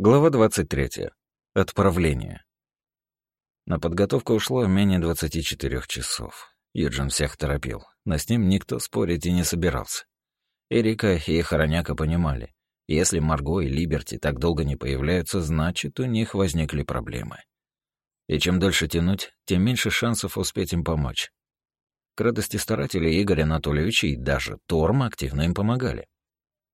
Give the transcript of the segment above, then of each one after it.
Глава 23. Отправление. На подготовку ушло менее 24 часов. Юджин всех торопил, но с ним никто спорить и не собирался. Эрика и Хороняка понимали, если Марго и Либерти так долго не появляются, значит, у них возникли проблемы. И чем дольше тянуть, тем меньше шансов успеть им помочь. К радости старателей Игоря Анатольевича и даже Торма активно им помогали.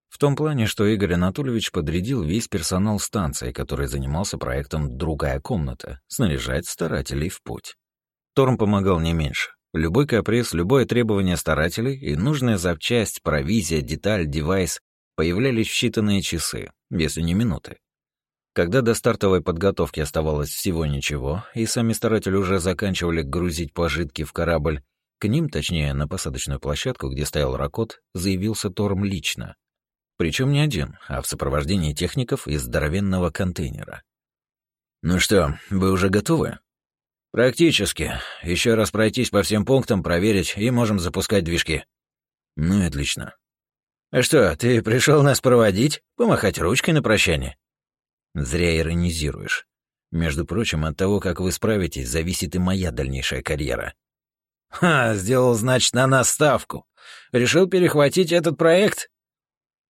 В том плане, что Игорь Анатольевич подрядил весь персонал станции, который занимался проектом «Другая комната», снаряжать старателей в путь. Торм помогал не меньше. Любой каприз, любое требование старателей и нужная запчасть, провизия, деталь, девайс появлялись в считанные часы, если не минуты. Когда до стартовой подготовки оставалось всего ничего, и сами старатели уже заканчивали грузить пожитки в корабль, к ним, точнее, на посадочную площадку, где стоял Ракот, заявился Торм лично. Причем не один, а в сопровождении техников из здоровенного контейнера. «Ну что, вы уже готовы?» «Практически. Еще раз пройтись по всем пунктам, проверить, и можем запускать движки». «Ну и отлично». «А что, ты пришел нас проводить? Помахать ручкой на прощание?» «Зря иронизируешь. Между прочим, от того, как вы справитесь, зависит и моя дальнейшая карьера». «Ха, сделал, значит, на нас ставку. Решил перехватить этот проект?»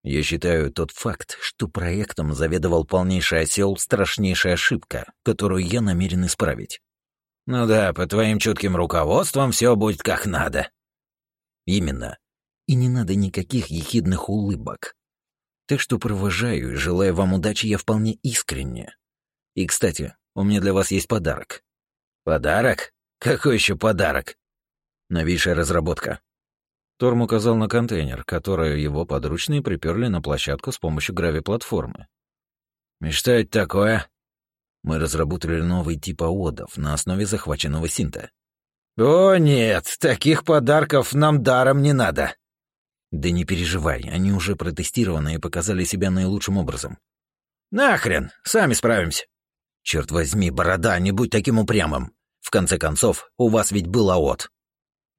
Я считаю тот факт, что проектом заведовал полнейший осел, страшнейшая ошибка, которую я намерен исправить. Ну да, по твоим чутким руководствам все будет как надо. Именно. И не надо никаких ехидных улыбок. Так что провожаю и желаю вам удачи я вполне искренне. И, кстати, у меня для вас есть подарок. Подарок? Какой еще подарок? Новейшая разработка. Торм указал на контейнер, который его подручные приперли на площадку с помощью гравиплатформы. «И что это такое?» Мы разработали новый тип аодов на основе захваченного синта. «О, нет, таких подарков нам даром не надо!» «Да не переживай, они уже протестированы и показали себя наилучшим образом». «Нахрен, сами справимся!» «Черт возьми, борода, не будь таким упрямым! В конце концов, у вас ведь был АОТ!»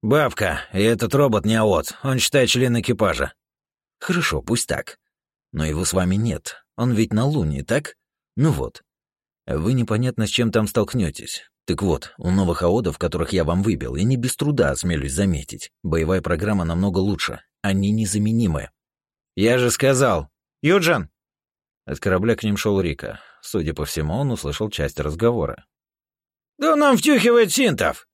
«Бабка, и этот робот не АОТ, он считает член экипажа». «Хорошо, пусть так. Но его с вами нет. Он ведь на Луне, так? Ну вот. Вы непонятно с чем там столкнетесь. Так вот, у новых АОДов, которых я вам выбил, и не без труда осмелюсь заметить, боевая программа намного лучше. Они незаменимы». «Я же сказал! Юджин!» От корабля к ним шел Рика. Судя по всему, он услышал часть разговора. «Да нам втюхивает синтов!»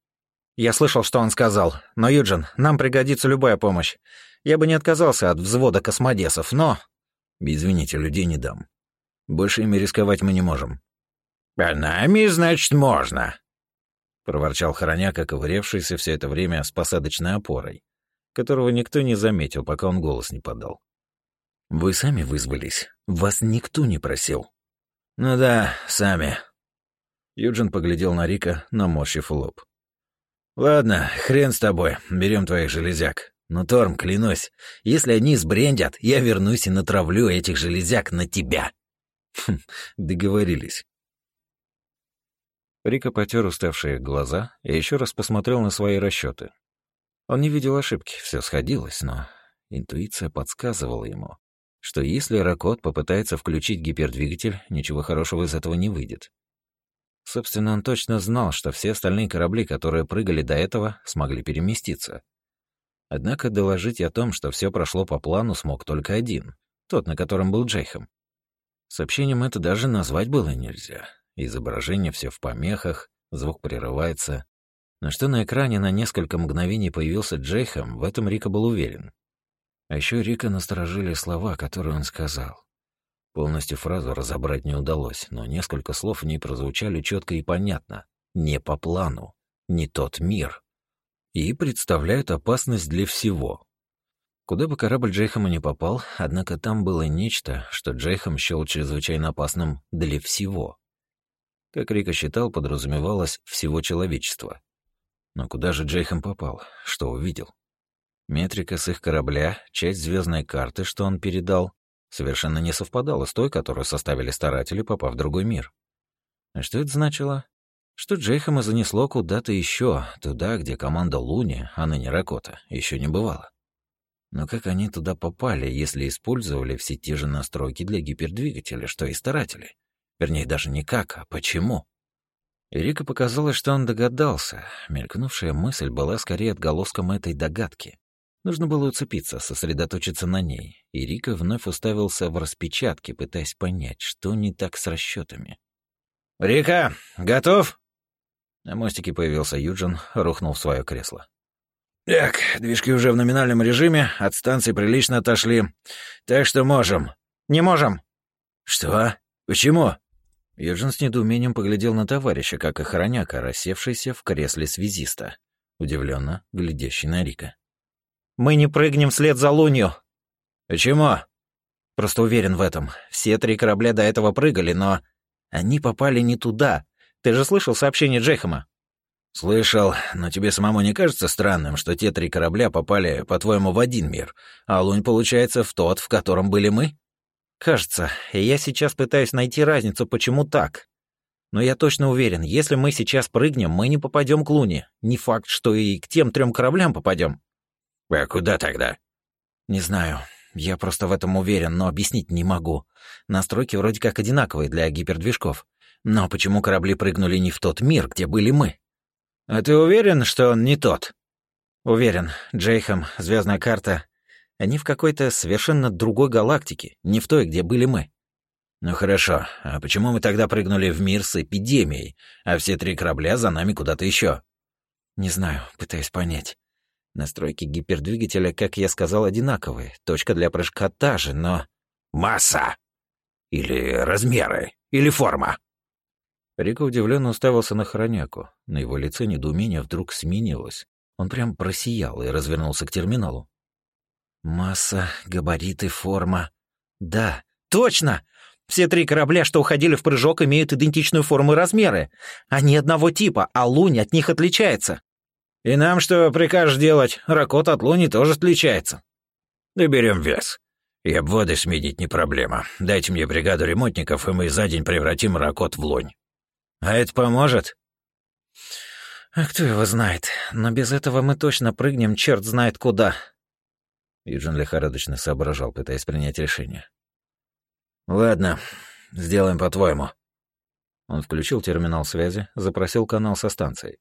Я слышал, что он сказал. Но, Юджин, нам пригодится любая помощь. Я бы не отказался от взвода космодесов, но... Извините, людей не дам. Больше ими рисковать мы не можем. А нами, значит, можно. Проворчал Хороняка, ковырявшийся все это время с посадочной опорой, которого никто не заметил, пока он голос не подал. Вы сами вызвались. Вас никто не просил. Ну да, сами. Юджин поглядел на Рика, наморщив лоб. «Ладно, хрен с тобой, берем твоих железяк. Но, Торм, клянусь, если они сбрендят, я вернусь и натравлю этих железяк на тебя». Хм, договорились. Рика потер уставшие глаза и еще раз посмотрел на свои расчеты. Он не видел ошибки, все сходилось, но интуиция подсказывала ему, что если Ракот попытается включить гипердвигатель, ничего хорошего из этого не выйдет. Собственно, он точно знал, что все остальные корабли, которые прыгали до этого, смогли переместиться. Однако доложить о том, что все прошло по плану, смог только один, тот, на котором был Джейхом. Сообщением это даже назвать было нельзя. Изображение все в помехах, звук прерывается. Но что на экране на несколько мгновений появился Джейхом, в этом Рика был уверен. А еще Рика насторожили слова, которые он сказал. Полностью фразу разобрать не удалось, но несколько слов в ней прозвучали четко и понятно. Не по плану, не тот мир. И представляют опасность для всего. Куда бы корабль Джейхама не попал, однако там было нечто, что Джейхам счел чрезвычайно опасным для всего. Как Рика считал, подразумевалось всего человечества. Но куда же Джейхам попал? Что увидел? Метрика с их корабля, часть звездной карты, что он передал, совершенно не совпадала с той, которую составили старатели, попав в другой мир. А что это значило? Что Джейхама занесло куда-то еще, туда, где команда Луни, а ныне Ракота, еще не бывала. Но как они туда попали, если использовали все те же настройки для гипердвигателя, что и старатели? Вернее, даже не как, а почему. И Рика показалось, что он догадался. Мелькнувшая мысль была скорее отголоском этой догадки. Нужно было уцепиться, сосредоточиться на ней. И Рика вновь уставился в распечатки, пытаясь понять, что не так с расчетами. «Рика, готов?» На мостике появился Юджин, рухнул в свое кресло. «Так, движки уже в номинальном режиме, от станции прилично отошли. Так что можем». «Не можем». «Что? Почему?» Юджин с недоумением поглядел на товарища, как охраняка, рассевшийся в кресле связиста, удивленно глядящий на Рика. «Мы не прыгнем вслед за Лунью». «Почему?» «Просто уверен в этом. Все три корабля до этого прыгали, но они попали не туда. Ты же слышал сообщение Джейхама?» «Слышал, но тебе самому не кажется странным, что те три корабля попали, по-твоему, в один мир, а Лунь, получается, в тот, в котором были мы?» Кажется, и я сейчас пытаюсь найти разницу, почему так. Но я точно уверен, если мы сейчас прыгнем, мы не попадем к Луне. Не факт, что и к тем трем кораблям попадем. А куда тогда? Не знаю. Я просто в этом уверен, но объяснить не могу. Настройки вроде как одинаковые для гипердвижков. Но почему корабли прыгнули не в тот мир, где были мы? А ты уверен, что он не тот? Уверен. Джейхам, звездная карта, они в какой-то совершенно другой галактике, не в той, где были мы. Ну хорошо, а почему мы тогда прыгнули в мир с эпидемией, а все три корабля за нами куда-то еще? Не знаю, пытаюсь понять. Настройки гипердвигателя, как я сказал, одинаковые. Точка для прыжка та же, но... Масса! Или размеры, или форма. Рика удивленно уставился на хроняку. На его лице недоумение вдруг сменилось. Он прям просиял и развернулся к терминалу. Масса, габариты, форма. Да, точно! Все три корабля, что уходили в прыжок, имеют идентичную форму и размеры. Они одного типа, а Лунь от них отличается. И нам что прикажешь делать? Ракот от Луни тоже отличается. Доберем вес. И обводы сменить не проблема. Дайте мне бригаду ремонтников, и мы за день превратим Ракот в Лунь. А это поможет? А кто его знает? Но без этого мы точно прыгнем черт знает куда. Юджин лихорадочно соображал, пытаясь принять решение. «Ладно, сделаем по-твоему». Он включил терминал связи, запросил канал со станцией.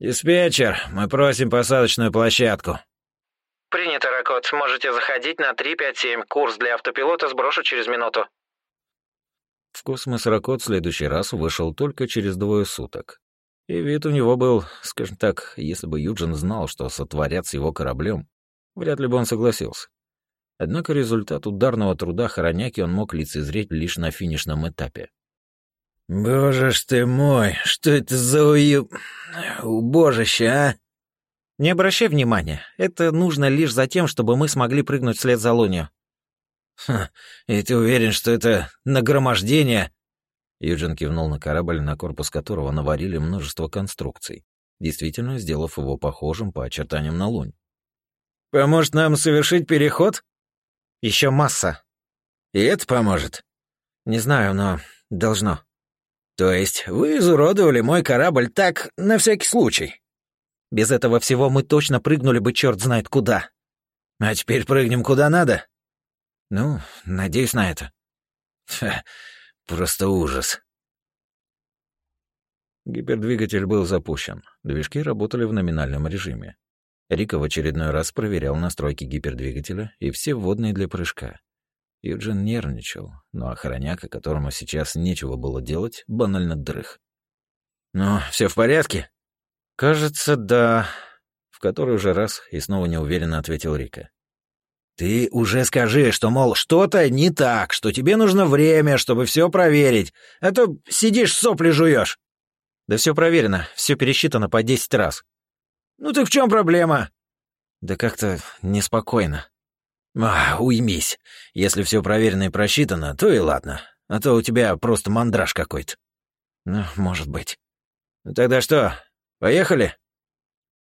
«Диспетчер, мы просим посадочную площадку». «Принято, Ракот. Можете заходить на 357. Курс для автопилота сброшу через минуту». В космос Ракот в следующий раз вышел только через двое суток. И вид у него был, скажем так, если бы Юджин знал, что сотворят с его кораблем, Вряд ли бы он согласился. Однако результат ударного труда Хороняки он мог лицезреть лишь на финишном этапе. «Боже ж ты мой, что это за ую... убожище, а?» «Не обращай внимания. Это нужно лишь за тем, чтобы мы смогли прыгнуть вслед за Лунью». «Ха, и ты уверен, что это нагромождение?» Юджин кивнул на корабль, на корпус которого наварили множество конструкций, действительно сделав его похожим по очертаниям на Лунь. Поможет нам совершить переход? Еще масса. И это поможет? Не знаю, но должно. То есть вы изуродовали мой корабль так, на всякий случай? Без этого всего мы точно прыгнули бы черт знает куда. А теперь прыгнем куда надо? Ну, надеюсь на это. Ха, просто ужас. Гипердвигатель был запущен. Движки работали в номинальном режиме. Рика в очередной раз проверял настройки гипердвигателя и все вводные для прыжка. Юджин нервничал, но охраняка, которому сейчас нечего было делать, банально дрых. «Ну, все в порядке?» «Кажется, да», — в который уже раз и снова неуверенно ответил Рика. «Ты уже скажи, что, мол, что-то не так, что тебе нужно время, чтобы все проверить, а то сидишь сопли жуешь. «Да все проверено, все пересчитано по десять раз», «Ну так в чем проблема?» «Да как-то неспокойно». «А, уймись. Если все проверено и просчитано, то и ладно. А то у тебя просто мандраж какой-то». «Ну, может быть». «Ну тогда что, поехали?»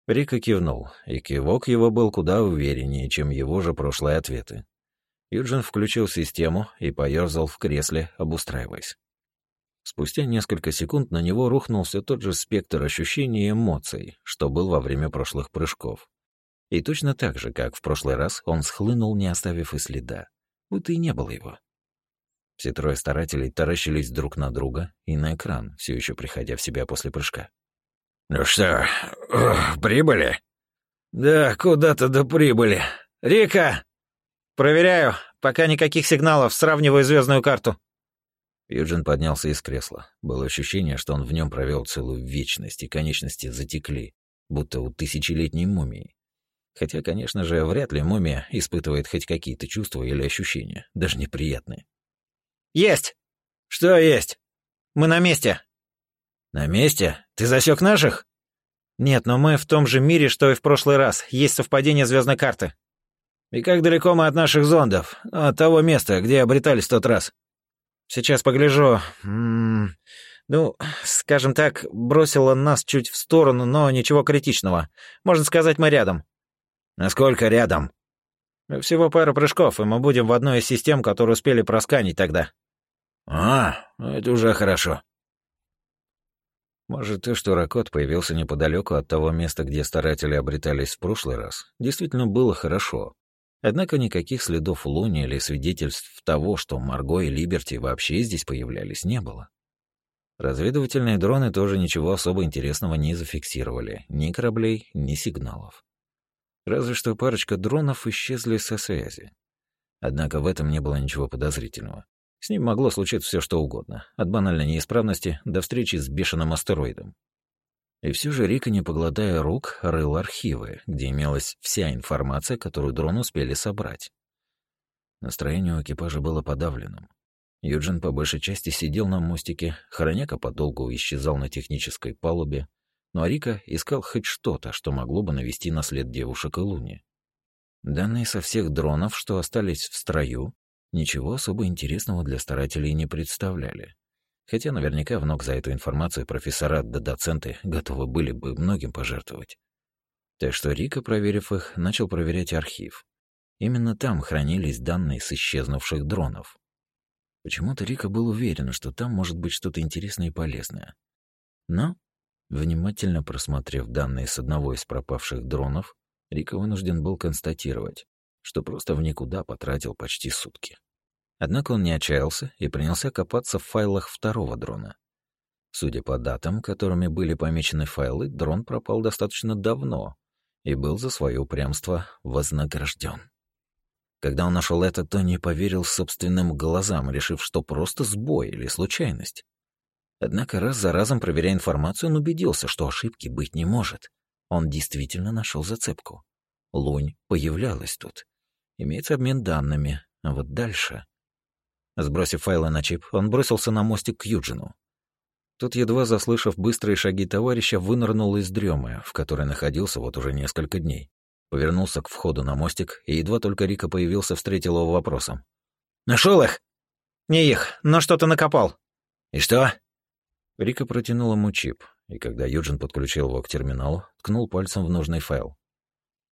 Рика кивнул, и кивок его был куда увереннее, чем его же прошлые ответы. Юджин включил систему и поёрзал в кресле, обустраиваясь. Спустя несколько секунд на него рухнулся тот же спектр ощущений и эмоций, что был во время прошлых прыжков. И точно так же, как в прошлый раз, он схлынул, не оставив и следа. Будто и не было его. Все трое старателей таращились друг на друга и на экран, все еще приходя в себя после прыжка. «Ну что, прибыли?» «Да, куда-то до прибыли. Рика!» «Проверяю. Пока никаких сигналов. Сравниваю звездную карту». Юджин поднялся из кресла. Было ощущение, что он в нем провел целую вечность, и конечности затекли, будто у тысячелетней мумии. Хотя, конечно же, вряд ли мумия испытывает хоть какие-то чувства или ощущения, даже неприятные. «Есть!» «Что есть?» «Мы на месте». «На месте? Ты засек наших?» «Нет, но мы в том же мире, что и в прошлый раз. Есть совпадение звездной карты». «И как далеко мы от наших зондов? От того места, где обретались в тот раз?» «Сейчас погляжу. М -м ну, скажем так, бросило нас чуть в сторону, но ничего критичного. Можно сказать, мы рядом». «Насколько рядом?» «Всего пара прыжков, и мы будем в одной из систем, которые успели просканить тогда». «А, это уже хорошо». Может, то, что Ракот появился неподалеку от того места, где старатели обретались в прошлый раз, действительно было хорошо. Однако никаких следов Луни или свидетельств того, что Марго и Либерти вообще здесь появлялись, не было. Разведывательные дроны тоже ничего особо интересного не зафиксировали. Ни кораблей, ни сигналов. Разве что парочка дронов исчезли со связи. Однако в этом не было ничего подозрительного. С ним могло случиться все что угодно, от банальной неисправности до встречи с бешеным астероидом. И все же Рика, не погладая рук, рыл архивы, где имелась вся информация, которую дрон успели собрать. Настроение у экипажа было подавленным. Юджин по большей части сидел на мостике, Хороняка подолгу исчезал на технической палубе, а Рика искал хоть что-то, что могло бы навести на след девушек и Луни. Данные со всех дронов, что остались в строю, ничего особо интересного для старателей не представляли. Хотя наверняка в ног за эту информацию профессора да доценты готовы были бы многим пожертвовать. Так что Рика, проверив их, начал проверять архив. Именно там хранились данные с исчезнувших дронов. Почему-то Рика был уверен, что там может быть что-то интересное и полезное. Но, внимательно просмотрев данные с одного из пропавших дронов, Рика вынужден был констатировать, что просто в никуда потратил почти сутки. Однако он не отчаялся и принялся копаться в файлах второго дрона. Судя по датам, которыми были помечены файлы, дрон пропал достаточно давно и был за свое упрямство вознагражден. Когда он нашел это, то не поверил собственным глазам, решив, что просто сбой или случайность. Однако раз за разом, проверяя информацию, он убедился, что ошибки быть не может. Он действительно нашел зацепку. Лунь появлялась тут. Имеется обмен данными, а вот дальше... Сбросив файлы на чип, он бросился на мостик к Юджину. Тот, едва заслышав быстрые шаги товарища, вынырнул из дремы, в которой находился вот уже несколько дней. Повернулся к входу на мостик, и едва только Рика появился, встретил его вопросом. Нашел их?» «Не их, но что-то накопал». «И что?» Рика протянул ему чип, и когда Юджин подключил его к терминалу, ткнул пальцем в нужный файл.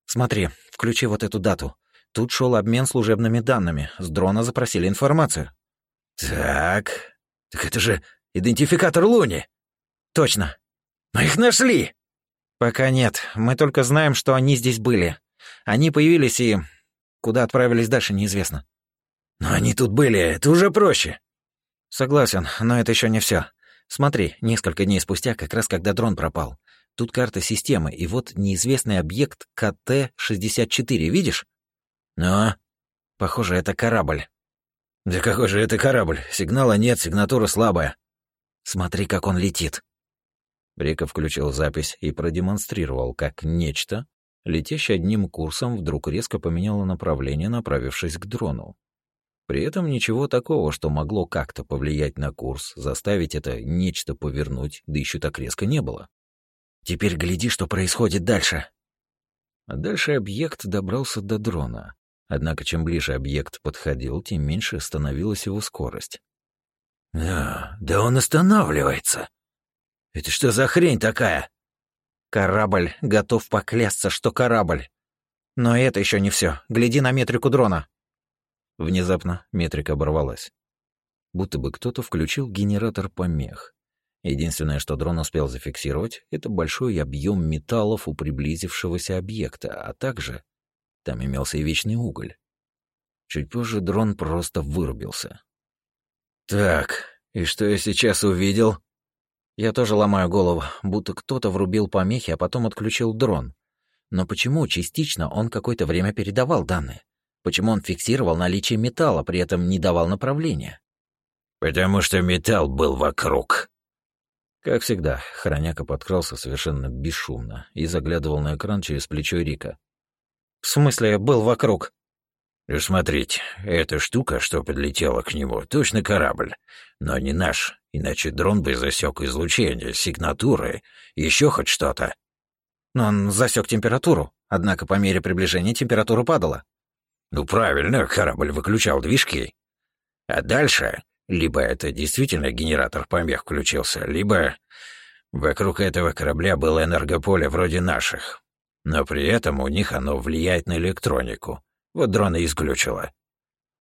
«Смотри, включи вот эту дату. Тут шел обмен служебными данными. С дрона запросили информацию. Так. Так это же идентификатор Луни. Точно. Мы их нашли. Пока нет. Мы только знаем, что они здесь были. Они появились и... Куда отправились дальше, неизвестно. Но они тут были, это уже проще. Согласен, но это еще не все. Смотри, несколько дней спустя, как раз когда дрон пропал. Тут карта системы, и вот неизвестный объект КТ-64, видишь? «Ну?» «Похоже, это корабль». «Да какой же это корабль? Сигнала нет, сигнатура слабая». «Смотри, как он летит». Рика включил запись и продемонстрировал, как нечто, летящее одним курсом, вдруг резко поменяло направление, направившись к дрону. При этом ничего такого, что могло как-то повлиять на курс, заставить это нечто повернуть, да еще так резко не было. «Теперь гляди, что происходит дальше». А дальше объект добрался до дрона. Однако чем ближе объект подходил, тем меньше становилась его скорость. «Да, да он останавливается. Это что за хрень такая?» «Корабль. Готов поклясться, что корабль. Но это еще не все. Гляди на метрику дрона». Внезапно метрика оборвалась. Будто бы кто-то включил генератор помех. Единственное, что дрон успел зафиксировать, это большой объем металлов у приблизившегося объекта, а также там имелся и вечный уголь. Чуть позже дрон просто вырубился. Так, и что я сейчас увидел? Я тоже ломаю голову, будто кто-то врубил помехи, а потом отключил дрон. Но почему частично он какое-то время передавал данные? Почему он фиксировал наличие металла, при этом не давал направления? Потому что металл был вокруг. Как всегда, Хроняка подкрался совершенно бесшумно и заглядывал на экран через плечо Рика. «В смысле, был вокруг?» «Ну, смотрите, эта штука, что подлетела к нему, точно корабль, но не наш, иначе дрон бы засек излучение, сигнатуры, еще хоть что-то». «Но он засек температуру, однако по мере приближения температура падала». «Ну правильно, корабль выключал движки. А дальше либо это действительно генератор помех включился, либо вокруг этого корабля было энергополе вроде наших. Но при этом у них оно влияет на электронику. Вот дрон и исключило.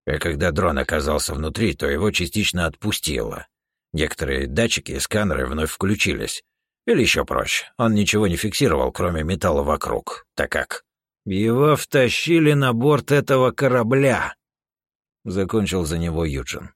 А когда дрон оказался внутри, то его частично отпустило. Некоторые датчики и сканеры вновь включились. Или еще проще, он ничего не фиксировал, кроме металла вокруг. Так как? Его втащили на борт этого корабля. Закончил за него Юджин.